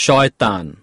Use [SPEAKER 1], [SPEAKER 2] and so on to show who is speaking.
[SPEAKER 1] শয়তান।